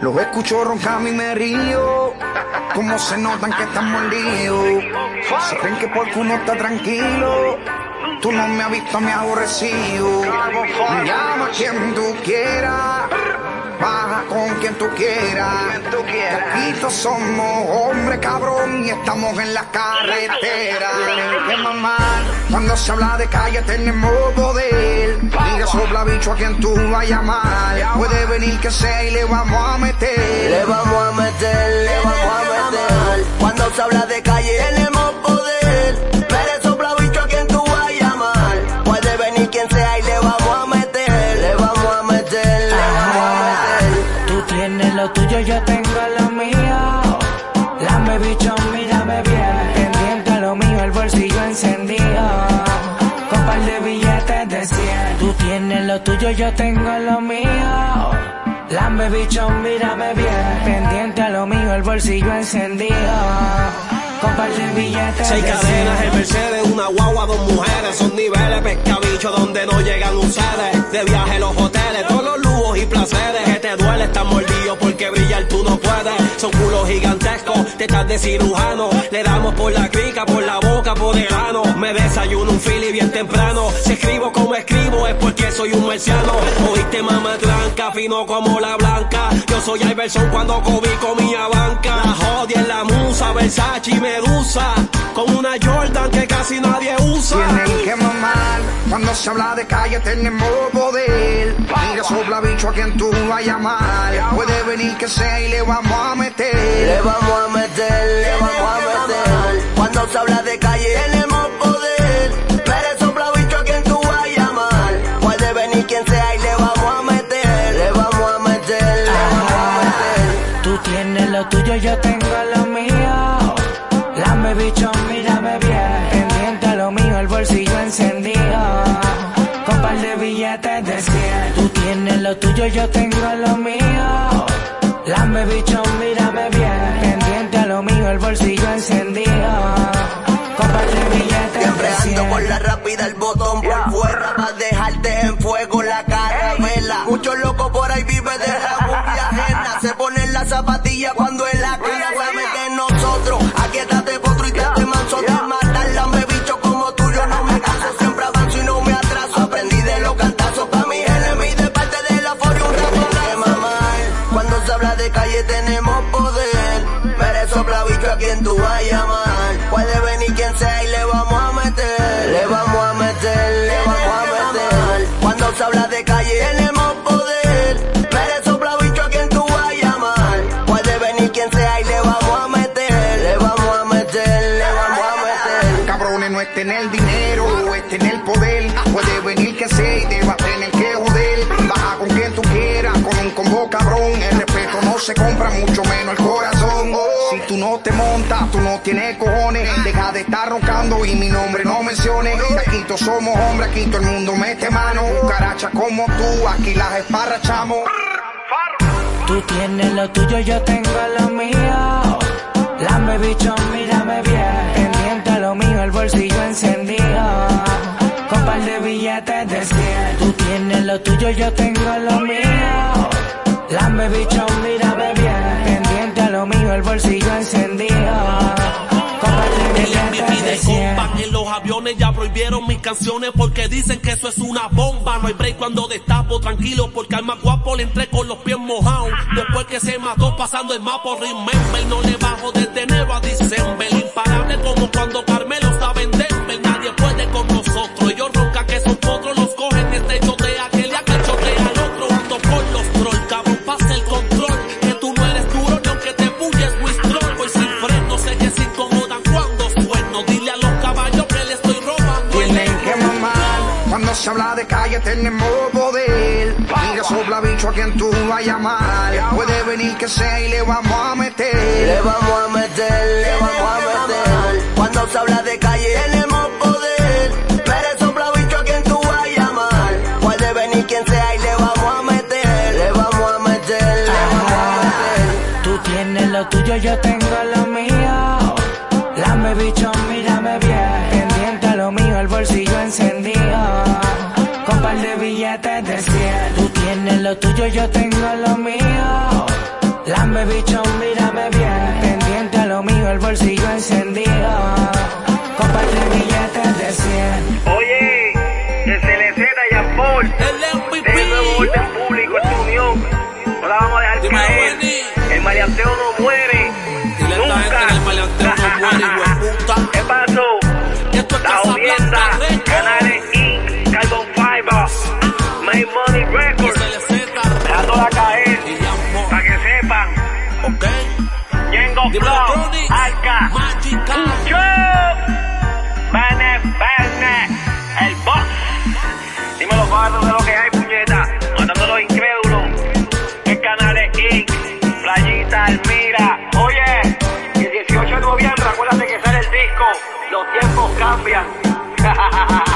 Los escucho roncando y me río. Como se notan que estamos líos. Se creen que porque uno está tranquilo. Tú no me has visto, me aborrecido. Llama a quien tú quieras. Con quien tú quieras. Que aquí todos somos hombres cabrón y estamos en la carretera. Que. Cuando se habla de calle tenemos poder. Mira sopla bicho a quien tú vas a llamar. Puede venir que sea y le vamos a meter. Le vamos a meter, le vamos a meter. Cuando se habla de calle yo tengo lo mío. Lame bicho, mírame bien. Pendiente a lo mío, el bolsillo encendido. Con par de billetes de 100. Tú tienes lo tuyo, yo tengo lo mío. Lame bicho, mírame bien. Pendiente a lo mío, el bolsillo encendido. Billetes Seis de cadenas, 100. el Mercedes, una guagua, dos mujeres, son niveles, pescabicho donde no llegan ustedes. De viaje los hoteles, todos los lujos y placeres. Que te duele estar mordido tú Son culos gigantescos, te estás de cirujano. Le damos por la crica, por la boca, por el ano. Me desayuno un fili bien temprano. Si escribo como escribo es porque soy un marciano. Oíste mamá tranca, fino como la blanca. Yo soy Iverson cuando Kobe comía banca. La jodia en la musa, Versace y Medusa. Con una Jordan que casi nadie usa. Tienen que mamar. Cuando se habla de calle tenemos poder. Mira sopla bicho a quien tú vas a llamar. Puede venir que sea y le vamos a Le meter. vamos a meter, le vamos a meter. Cuando se habla de calle tenemos poder. Pero sopla bicho a quien tú vas a llamar. Puede venir quien sea y le vamos a meter. Le vamos a meter, le vamos a meter. Tú tienes lo tuyo, yo tengo lo mío. Lame bicho, mírame bien. Pendiente a lo mío, el bolsillo encendido. Con par de billetes de 100. Tú tienes lo tuyo, yo tengo lo mío. Lame bicho, En fuego la. Muchos locos El respeto no se compra, mucho menos el corazón. Si tú no te montas, tú no tienes cojones. Deja de estar roncando y mi nombre no menciones. Aquí todos somos hombres, aquí todo el mundo mete mano. Caracha como tú, aquí las esparrachamos. Tú tienes lo tuyo, yo tengo lo mío. Lame bicho, mírame bien. Pendiente a lo mío, el bolsillo encendido. Con par de billetes de 100. Tú tienes lo tuyo, yo tengo lo mío. El bolsillo encendido. Con par de El MVP billetes de de 100. compa en los aviones ya prohibieron mis canciones porque dicen que eso es una bomba. No hay break cuando destapo, tranquilo, porque al más guapo le entré con los pies mojados. Después que se mató pasando el mapa, remember, no le bajo desde enero a diciembre. Imparable como cuando Carmelo estaba en Que le estoy robando. el Tienen que mamar. Cuando se habla de calle tenemos poder. Mira sopla bicho a quien tú vas a llamar. Puede venir que sea y le vamos a meter. Le vamos a meter, le vamos a meter. Cuando se habla de calle tenemos poder. Pero sopla bicho a quien tú vas a llamar. Puede venir quien sea y le vamos a meter. Le vamos a meter, le vamos a meter. Tú tienes lo tuyo, yo tengo lo mío. Lame bicho, mírame el bolsillo encendido. Con par de billetes de 100. Tú tienes lo tuyo, yo tengo lo mío. Lambe bicho, mírame bien. Pendiente a lo mío, el bolsillo encendido. Comparte billetes de 100. colombiano.